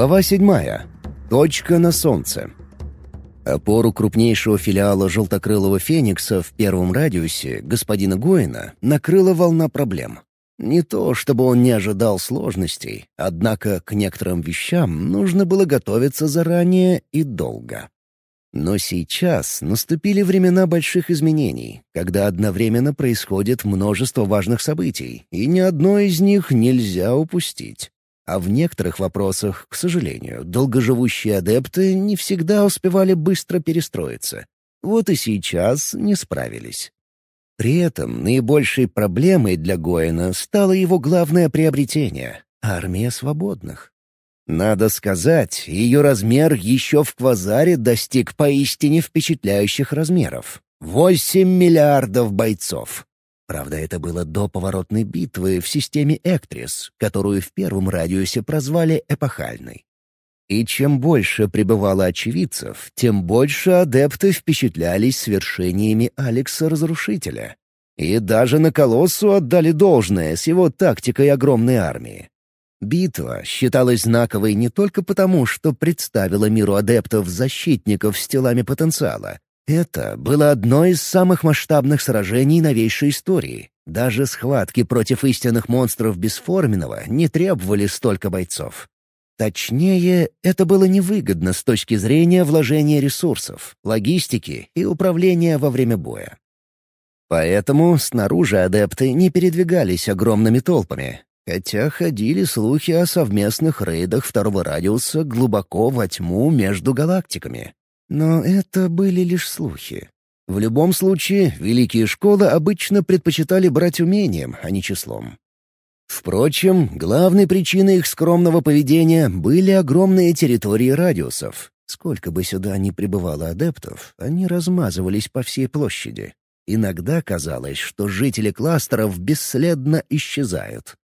Глава седьмая. Точка на солнце. Опору крупнейшего филиала желтокрылого «Феникса» в первом радиусе, господина Гоина, накрыла волна проблем. Не то, чтобы он не ожидал сложностей, однако к некоторым вещам нужно было готовиться заранее и долго. Но сейчас наступили времена больших изменений, когда одновременно происходит множество важных событий, и ни одно из них нельзя упустить. А в некоторых вопросах, к сожалению, долгоживущие адепты не всегда успевали быстро перестроиться. Вот и сейчас не справились. При этом наибольшей проблемой для Гоина стало его главное приобретение — армия свободных. Надо сказать, ее размер еще в квазаре достиг поистине впечатляющих размеров. Восемь миллиардов бойцов. Правда, это было до поворотной битвы в системе Эктрис, которую в первом радиусе прозвали эпохальной. И чем больше пребывало очевидцев, тем больше адепты впечатлялись свершениями Алекса-Разрушителя. И даже на Колоссу отдали должное с его тактикой огромной армии. Битва считалась знаковой не только потому, что представила миру адептов-защитников с телами потенциала. Это было одно из самых масштабных сражений новейшей истории. Даже схватки против истинных монстров Бесформенного не требовали столько бойцов. Точнее, это было невыгодно с точки зрения вложения ресурсов, логистики и управления во время боя. Поэтому снаружи адепты не передвигались огромными толпами, хотя ходили слухи о совместных рейдах второго радиуса глубоко во тьму между галактиками. Но это были лишь слухи. В любом случае, великие школы обычно предпочитали брать умением, а не числом. Впрочем, главной причиной их скромного поведения были огромные территории радиусов. Сколько бы сюда ни прибывало адептов, они размазывались по всей площади. Иногда казалось, что жители кластеров бесследно исчезают.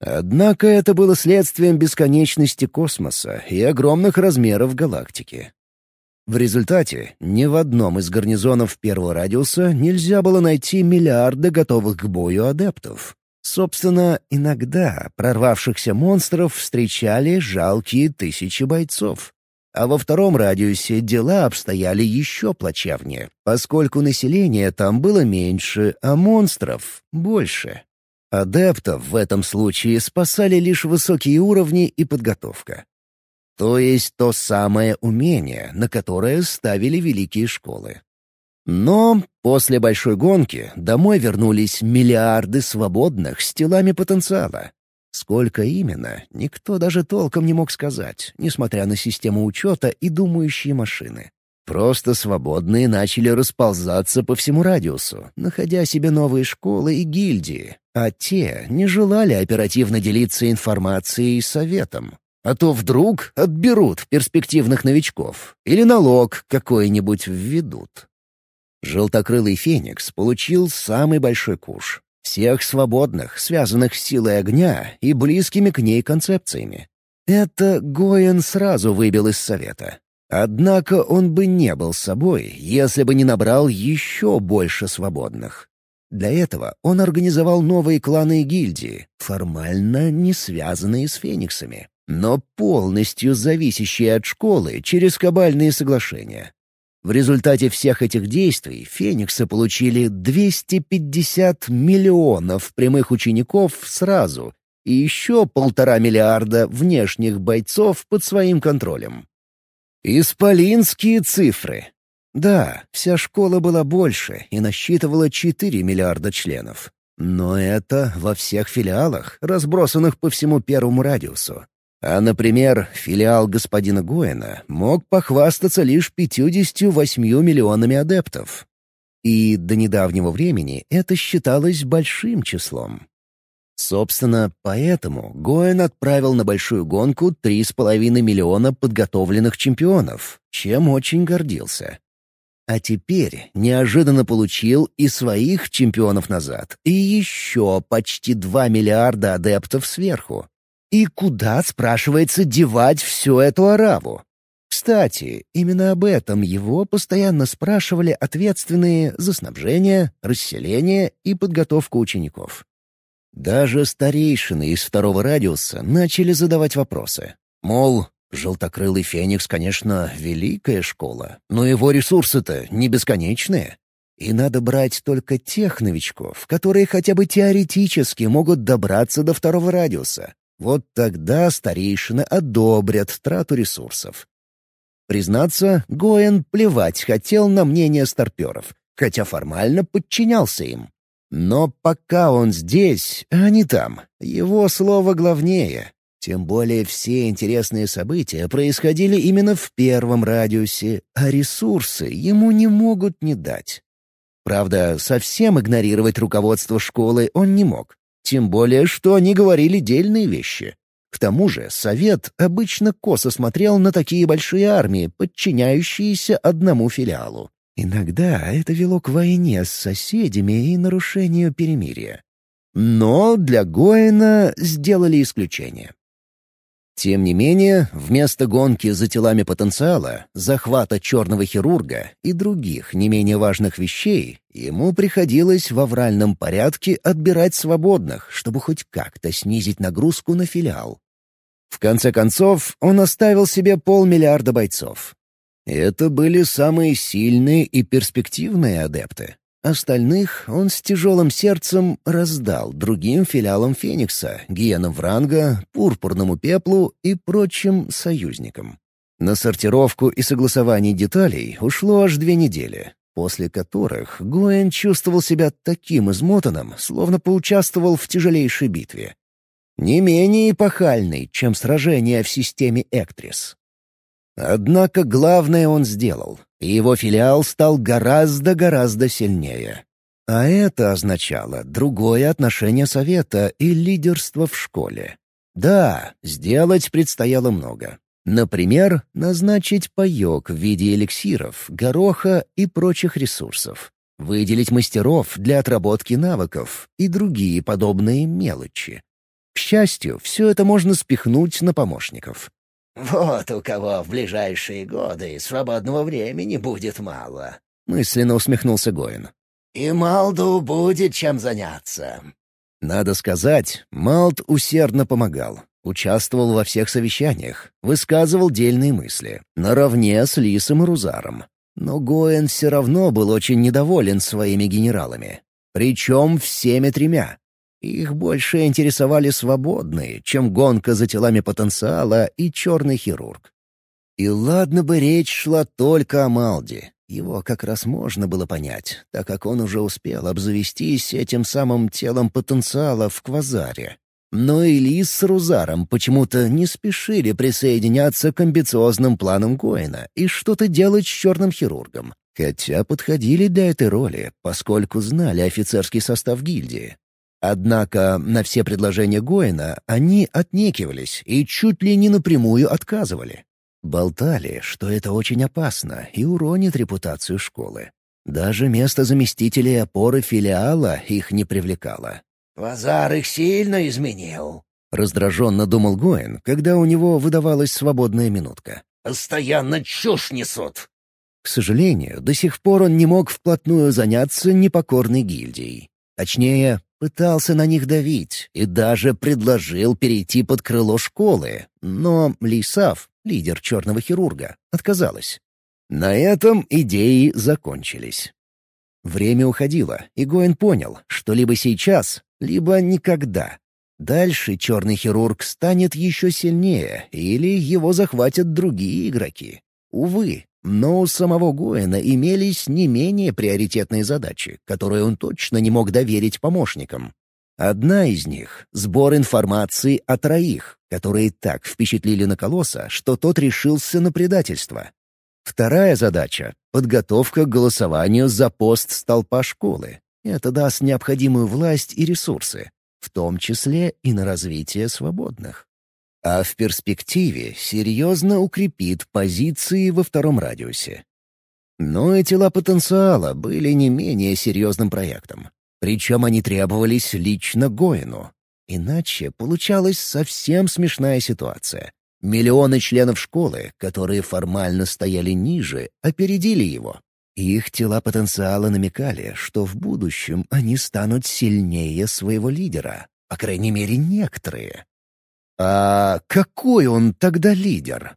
Однако это было следствием бесконечности космоса и огромных размеров галактики. В результате ни в одном из гарнизонов первого радиуса нельзя было найти миллиарды готовых к бою адептов. Собственно, иногда прорвавшихся монстров встречали жалкие тысячи бойцов. А во втором радиусе дела обстояли еще плачевнее, поскольку население там было меньше, а монстров — больше. Адептов в этом случае спасали лишь высокие уровни и подготовка. То есть то самое умение, на которое ставили великие школы. Но после большой гонки домой вернулись миллиарды свободных с телами потенциала. Сколько именно, никто даже толком не мог сказать, несмотря на систему учета и думающие машины. Просто свободные начали расползаться по всему радиусу, находя себе новые школы и гильдии, а те не желали оперативно делиться информацией и советом. А то вдруг отберут перспективных новичков или налог какой-нибудь введут. Желтокрылый Феникс получил самый большой куш. Всех свободных, связанных с силой огня и близкими к ней концепциями. Это Гоен сразу выбил из совета. Однако он бы не был собой, если бы не набрал еще больше свободных. Для этого он организовал новые кланы и гильдии, формально не связанные с фениксами, но полностью зависящие от школы через кабальные соглашения. В результате всех этих действий фениксы получили 250 миллионов прямых учеников сразу и еще полтора миллиарда внешних бойцов под своим контролем. Исполинские цифры. Да, вся школа была больше и насчитывала 4 миллиарда членов. Но это во всех филиалах, разбросанных по всему первому радиусу. А, например, филиал господина Гоэна мог похвастаться лишь 58 миллионами адептов. И до недавнего времени это считалось большим числом. Собственно, поэтому Гоэн отправил на большую гонку 3,5 миллиона подготовленных чемпионов, чем очень гордился. А теперь неожиданно получил и своих чемпионов назад, и еще почти 2 миллиарда адептов сверху. И куда, спрашивается, девать всю эту ораву? Кстати, именно об этом его постоянно спрашивали ответственные за снабжение, расселение и подготовку учеников. Даже старейшины из второго радиуса начали задавать вопросы. Мол, Желтокрылый Феникс, конечно, великая школа, но его ресурсы-то не бесконечные. И надо брать только тех новичков, которые хотя бы теоретически могут добраться до второго радиуса. Вот тогда старейшины одобрят трату ресурсов. Признаться, Гоэн плевать хотел на мнение старперов, хотя формально подчинялся им. Но пока он здесь, а не там, его слово главнее. Тем более все интересные события происходили именно в первом радиусе, а ресурсы ему не могут не дать. Правда, совсем игнорировать руководство школы он не мог. Тем более, что они говорили дельные вещи. К тому же совет обычно косо смотрел на такие большие армии, подчиняющиеся одному филиалу. Иногда это вело к войне с соседями и нарушению перемирия. Но для Гоэна сделали исключение. Тем не менее, вместо гонки за телами потенциала, захвата черного хирурга и других не менее важных вещей, ему приходилось в авральном порядке отбирать свободных, чтобы хоть как-то снизить нагрузку на филиал. В конце концов, он оставил себе полмиллиарда бойцов. Это были самые сильные и перспективные адепты. Остальных он с тяжелым сердцем раздал другим филиалам Феникса, гиенам Вранга, Пурпурному Пеплу и прочим союзникам. На сортировку и согласование деталей ушло аж две недели, после которых Гоэн чувствовал себя таким измотанным, словно поучаствовал в тяжелейшей битве. Не менее эпохальной, чем сражение в системе Эктрис. Однако главное он сделал, и его филиал стал гораздо-гораздо сильнее. А это означало другое отношение совета и лидерство в школе. Да, сделать предстояло много. Например, назначить паёк в виде эликсиров, гороха и прочих ресурсов. Выделить мастеров для отработки навыков и другие подобные мелочи. К счастью, все это можно спихнуть на помощников. «Вот у кого в ближайшие годы свободного времени будет мало», — мысленно усмехнулся Гоин. «И Малду будет чем заняться». Надо сказать, Малт усердно помогал. Участвовал во всех совещаниях, высказывал дельные мысли, наравне с Лисом и Рузаром. Но Гоэн все равно был очень недоволен своими генералами. Причем всеми тремя. Их больше интересовали свободные, чем гонка за телами потенциала и черный хирург. И ладно бы речь шла только о Малде. Его как раз можно было понять, так как он уже успел обзавестись этим самым телом потенциала в Квазаре. Но и с Рузаром почему-то не спешили присоединяться к амбициозным планам Коэна и что-то делать с черным хирургом. Хотя подходили для этой роли, поскольку знали офицерский состав гильдии. Однако на все предложения Гоина они отнекивались и чуть ли не напрямую отказывали. Болтали, что это очень опасно и уронит репутацию школы. Даже место заместителей опоры филиала их не привлекало. «Вазар их сильно изменил», — раздраженно думал Гоин, когда у него выдавалась свободная минутка. «Постоянно чушь несут». К сожалению, до сих пор он не мог вплотную заняться непокорной гильдией. Точнее, Пытался на них давить и даже предложил перейти под крыло школы, но Лисав, лидер черного хирурга, отказалась. На этом идеи закончились. Время уходило, и Гоин понял, что либо сейчас, либо никогда. Дальше черный хирург станет еще сильнее, или его захватят другие игроки. Увы, но у самого Гоэна имелись не менее приоритетные задачи, которые он точно не мог доверить помощникам. Одна из них — сбор информации о троих, которые так впечатлили на Колосса, что тот решился на предательство. Вторая задача — подготовка к голосованию за пост столпа школы. Это даст необходимую власть и ресурсы, в том числе и на развитие свободных а в перспективе серьезно укрепит позиции во втором радиусе. Но и тела потенциала были не менее серьезным проектом. Причем они требовались лично Гоину. Иначе получалась совсем смешная ситуация. Миллионы членов школы, которые формально стояли ниже, опередили его. Их тела потенциала намекали, что в будущем они станут сильнее своего лидера. По крайней мере, некоторые. А какой он тогда лидер?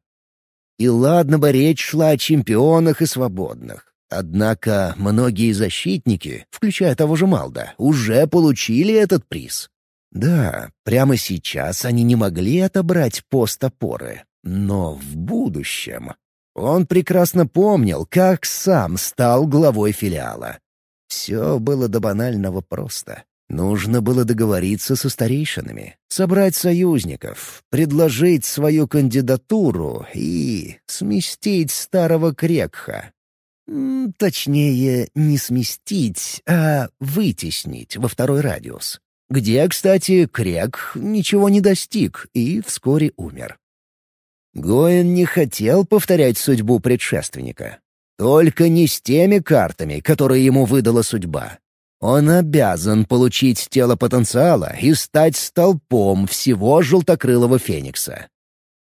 И ладно бы речь шла о чемпионах и свободных. Однако многие защитники, включая того же Малда, уже получили этот приз. Да, прямо сейчас они не могли отобрать пост опоры, но в будущем... Он прекрасно помнил, как сам стал главой филиала. Все было до банального просто. Нужно было договориться со старейшинами, собрать союзников, предложить свою кандидатуру и сместить старого Крекха. Точнее, не сместить, а вытеснить во второй радиус где, кстати, Крек ничего не достиг и вскоре умер. Гоэн не хотел повторять судьбу предшественника. Только не с теми картами, которые ему выдала судьба. Он обязан получить тело потенциала и стать столпом всего желтокрылого феникса.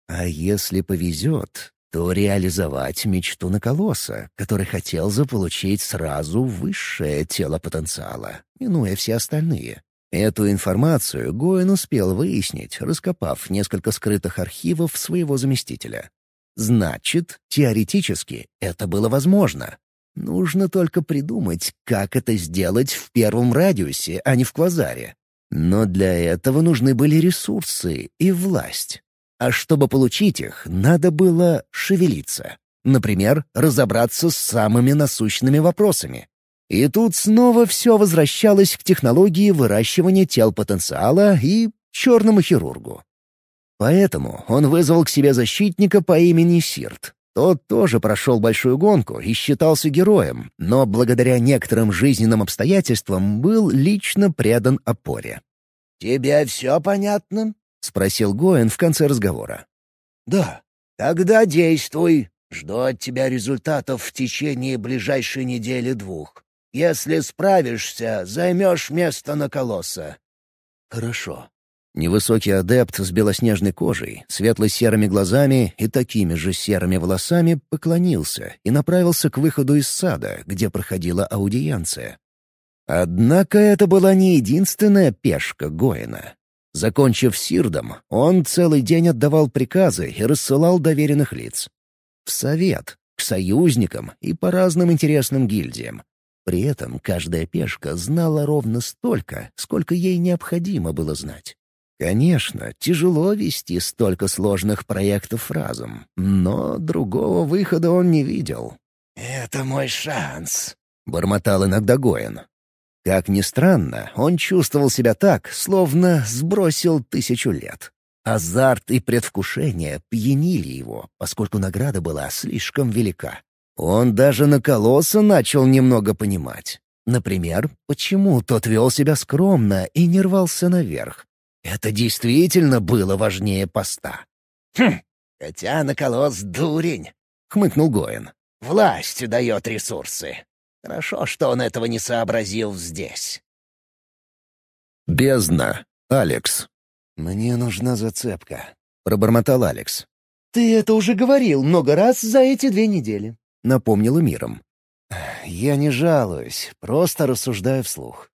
А если повезет, то реализовать мечту Наколоса, который хотел заполучить сразу высшее тело потенциала, минуя все остальные. Эту информацию Гоэн успел выяснить, раскопав несколько скрытых архивов своего заместителя. Значит, теоретически это было возможно. Нужно только придумать, как это сделать в первом радиусе, а не в квазаре. Но для этого нужны были ресурсы и власть. А чтобы получить их, надо было шевелиться. Например, разобраться с самыми насущными вопросами. И тут снова все возвращалось к технологии выращивания тел потенциала и черному хирургу. Поэтому он вызвал к себе защитника по имени Сирт. Тот тоже прошел большую гонку и считался героем, но благодаря некоторым жизненным обстоятельствам был лично предан опоре. «Тебе все понятно?» — спросил Гоэн в конце разговора. «Да. Тогда действуй. Жду от тебя результатов в течение ближайшей недели-двух. Если справишься, займешь место на колосса». «Хорошо». Невысокий адепт с белоснежной кожей, светло-серыми глазами и такими же серыми волосами поклонился и направился к выходу из сада, где проходила аудиенция. Однако это была не единственная пешка Гоина. Закончив сирдом, он целый день отдавал приказы и рассылал доверенных лиц. В совет, к союзникам и по разным интересным гильдиям, при этом каждая пешка знала ровно столько, сколько ей необходимо было знать. Конечно, тяжело вести столько сложных проектов разом, но другого выхода он не видел. «Это мой шанс», — бормотал иногда Гоин. Как ни странно, он чувствовал себя так, словно сбросил тысячу лет. Азарт и предвкушение пьянили его, поскольку награда была слишком велика. Он даже на колосса начал немного понимать. Например, почему тот вел себя скромно и не рвался наверх. Это действительно было важнее поста. «Хм, хотя на колосс дурень», — хмыкнул Гоин. «Власть дает ресурсы. Хорошо, что он этого не сообразил здесь». «Бездна. Алекс». «Мне нужна зацепка», — пробормотал Алекс. «Ты это уже говорил много раз за эти две недели. — напомнила миром. «Я не жалуюсь, просто рассуждаю вслух».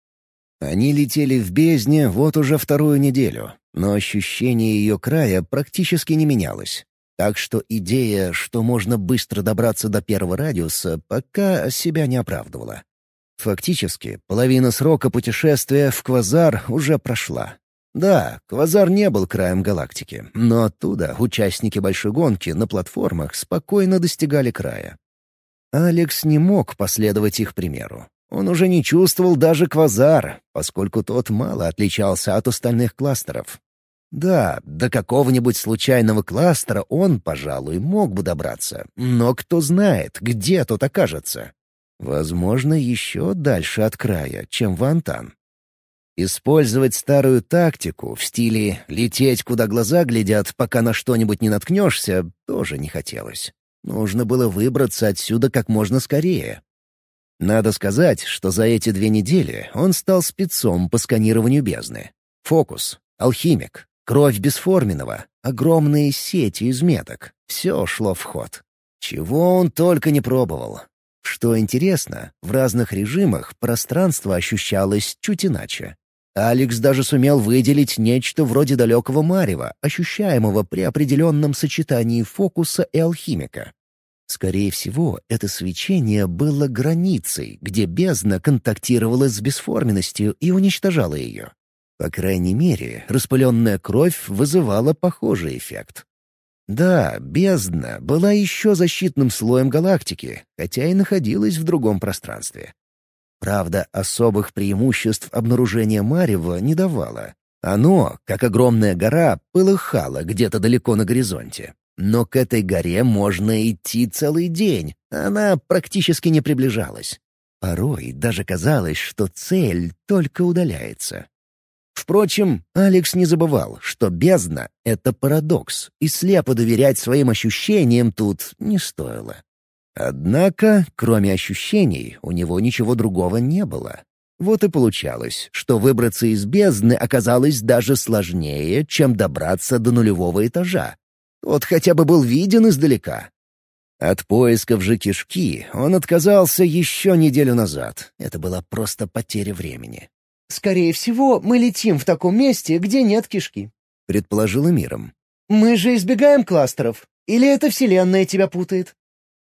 Они летели в бездне вот уже вторую неделю, но ощущение ее края практически не менялось. Так что идея, что можно быстро добраться до первого радиуса, пока себя не оправдывала. Фактически, половина срока путешествия в Квазар уже прошла. Да, Квазар не был краем галактики, но оттуда участники большой гонки на платформах спокойно достигали края. Алекс не мог последовать их примеру. Он уже не чувствовал даже квазар, поскольку тот мало отличался от остальных кластеров. Да, до какого-нибудь случайного кластера он, пожалуй, мог бы добраться, но кто знает, где тот окажется. Возможно, еще дальше от края, чем Вантан. Использовать старую тактику в стиле «лететь, куда глаза глядят, пока на что-нибудь не наткнешься» тоже не хотелось. Нужно было выбраться отсюда как можно скорее. Надо сказать, что за эти две недели он стал спецом по сканированию бездны. Фокус, алхимик, кровь бесформенного, огромные сети из меток — все шло в ход. Чего он только не пробовал. Что интересно, в разных режимах пространство ощущалось чуть иначе. Алекс даже сумел выделить нечто вроде далекого марева, ощущаемого при определенном сочетании фокуса и алхимика. Скорее всего, это свечение было границей, где бездна контактировала с бесформенностью и уничтожала ее. По крайней мере, распыленная кровь вызывала похожий эффект. Да, бездна была еще защитным слоем галактики, хотя и находилась в другом пространстве. Правда, особых преимуществ обнаружения Марева не давало. Оно, как огромная гора, полыхало где-то далеко на горизонте. Но к этой горе можно идти целый день, она практически не приближалась. Порой даже казалось, что цель только удаляется. Впрочем, Алекс не забывал, что бездна — это парадокс, и слепо доверять своим ощущениям тут не стоило. Однако, кроме ощущений, у него ничего другого не было. Вот и получалось, что выбраться из бездны оказалось даже сложнее, чем добраться до нулевого этажа. Тот хотя бы был виден издалека. От поисков же кишки он отказался еще неделю назад. Это была просто потеря времени. «Скорее всего, мы летим в таком месте, где нет кишки», — предположила миром. «Мы же избегаем кластеров. Или эта вселенная тебя путает?»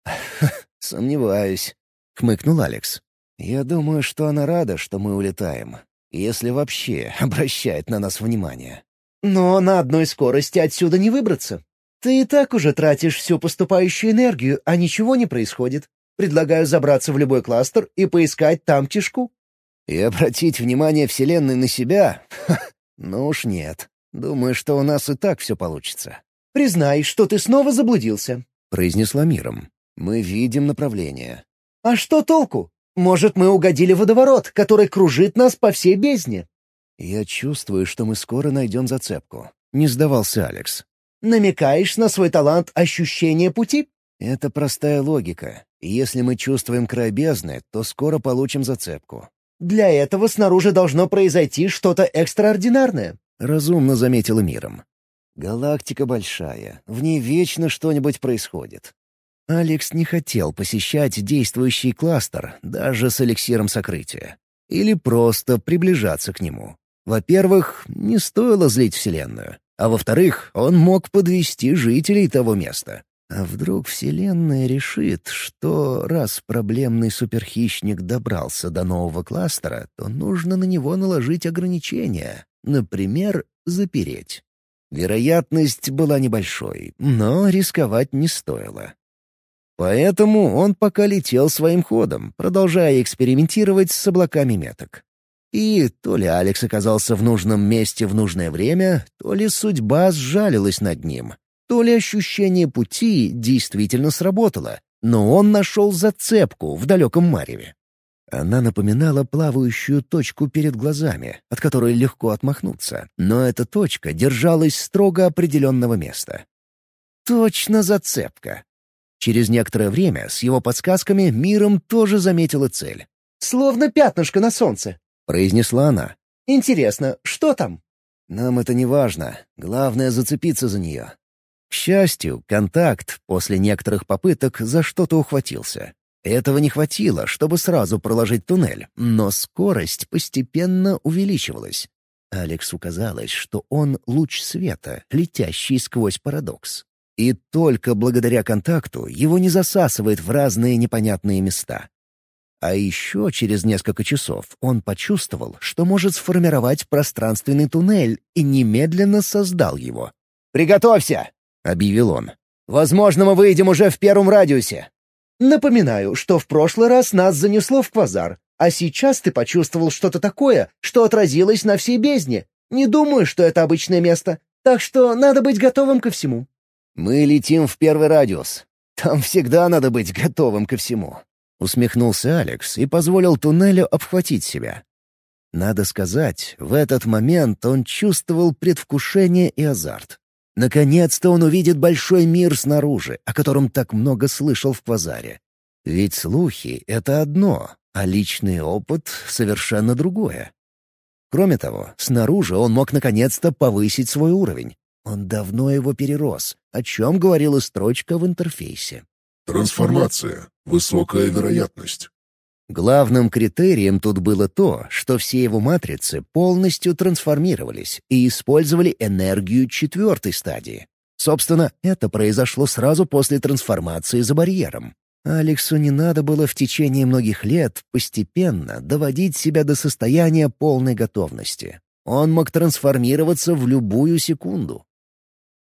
«Сомневаюсь», — хмыкнул Алекс. «Я думаю, что она рада, что мы улетаем, если вообще обращает на нас внимание». «Но на одной скорости отсюда не выбраться. Ты и так уже тратишь всю поступающую энергию, а ничего не происходит. Предлагаю забраться в любой кластер и поискать там кишку». «И обратить внимание Вселенной на себя? ну уж нет. Думаю, что у нас и так все получится». «Признай, что ты снова заблудился», — произнесла миром. Мы видим направление. А что толку? Может, мы угодили водоворот, который кружит нас по всей бездне? Я чувствую, что мы скоро найдем зацепку. Не сдавался Алекс. Намекаешь на свой талант ощущения пути? Это простая логика. Если мы чувствуем край бездны, то скоро получим зацепку. Для этого снаружи должно произойти что-то экстраординарное. Разумно заметила миром. Галактика большая, в ней вечно что-нибудь происходит. Алекс не хотел посещать действующий кластер даже с эликсиром сокрытия. Или просто приближаться к нему. Во-первых, не стоило злить Вселенную. А во-вторых, он мог подвести жителей того места. А вдруг Вселенная решит, что раз проблемный суперхищник добрался до нового кластера, то нужно на него наложить ограничения, например, запереть. Вероятность была небольшой, но рисковать не стоило. Поэтому он пока летел своим ходом, продолжая экспериментировать с облаками меток. И то ли Алекс оказался в нужном месте в нужное время, то ли судьба сжалилась над ним, то ли ощущение пути действительно сработало, но он нашел зацепку в далеком мареве. Она напоминала плавающую точку перед глазами, от которой легко отмахнуться, но эта точка держалась строго определенного места. Точно зацепка. Через некоторое время с его подсказками миром тоже заметила цель. «Словно пятнышко на солнце», — произнесла она. «Интересно, что там?» «Нам это не важно. Главное — зацепиться за нее». К счастью, контакт после некоторых попыток за что-то ухватился. Этого не хватило, чтобы сразу проложить туннель, но скорость постепенно увеличивалась. Алексу казалось, что он — луч света, летящий сквозь парадокс. И только благодаря контакту его не засасывает в разные непонятные места. А еще через несколько часов он почувствовал, что может сформировать пространственный туннель и немедленно создал его. «Приготовься!» — объявил он. «Возможно, мы выйдем уже в первом радиусе». «Напоминаю, что в прошлый раз нас занесло в квазар, а сейчас ты почувствовал что-то такое, что отразилось на всей бездне. Не думаю, что это обычное место, так что надо быть готовым ко всему». «Мы летим в первый радиус. Там всегда надо быть готовым ко всему», — усмехнулся Алекс и позволил туннелю обхватить себя. Надо сказать, в этот момент он чувствовал предвкушение и азарт. Наконец-то он увидит большой мир снаружи, о котором так много слышал в Квазаре. Ведь слухи — это одно, а личный опыт — совершенно другое. Кроме того, снаружи он мог наконец-то повысить свой уровень. Он давно его перерос, о чем говорила строчка в интерфейсе. Трансформация. Высокая вероятность. Главным критерием тут было то, что все его матрицы полностью трансформировались и использовали энергию четвертой стадии. Собственно, это произошло сразу после трансформации за барьером. Алексу не надо было в течение многих лет постепенно доводить себя до состояния полной готовности. Он мог трансформироваться в любую секунду.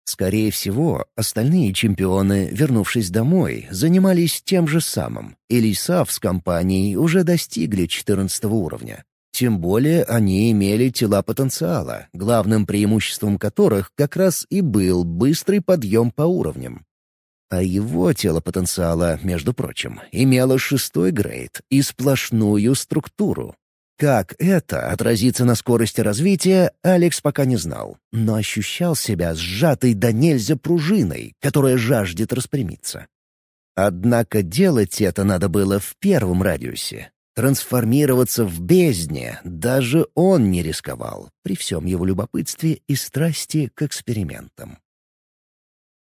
Скорее всего, остальные чемпионы, вернувшись домой, занимались тем же самым, и Лисав с компанией уже достигли 14 уровня. Тем более они имели тела потенциала, главным преимуществом которых как раз и был быстрый подъем по уровням. А его тело потенциала, между прочим, имело шестой грейд и сплошную структуру, как это отразится на скорости развития, Алекс пока не знал, но ощущал себя сжатой до нельзя пружиной, которая жаждет распрямиться. Однако делать это надо было в первом радиусе. Трансформироваться в бездне даже он не рисковал, при всем его любопытстве и страсти к экспериментам.